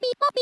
ピポ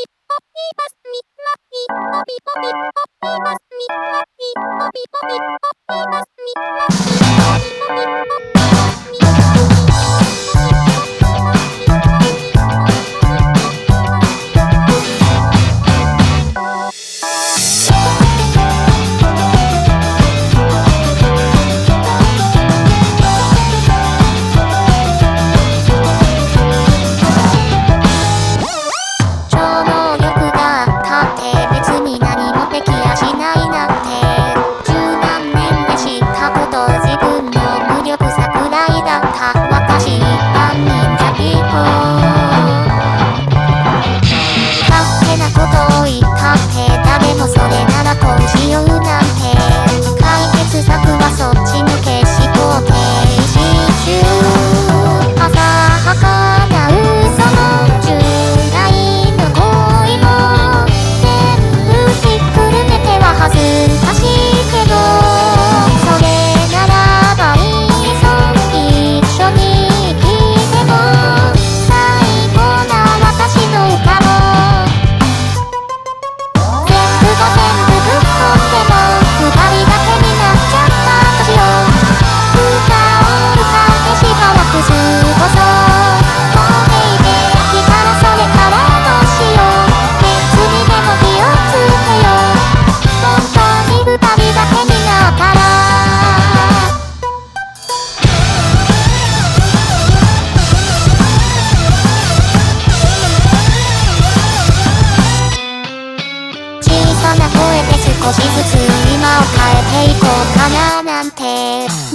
少しずつ今を変えていこうかななんて。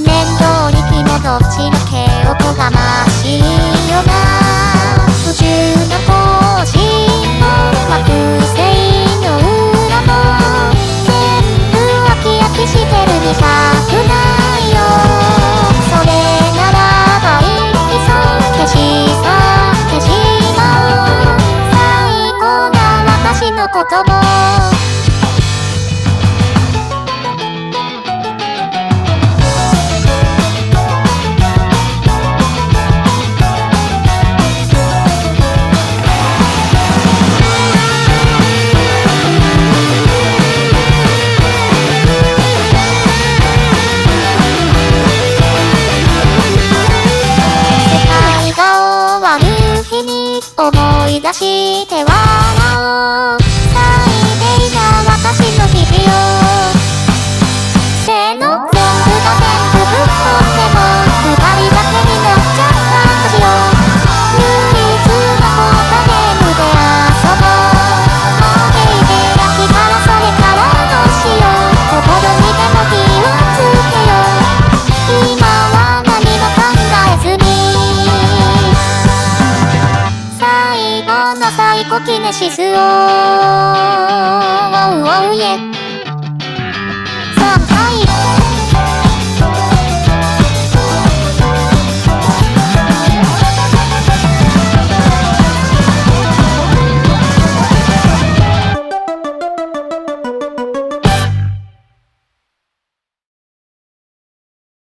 面倒に気もどっちのけ音がましいよ。な不自由な更新も惑星の裏も全部飽き飽きしてるにさくないよそれならばいっそ消し去ってしまおう。最高な私の言葉。思出して笑おう。最後の最後キネシスを、oh, oh, yeah.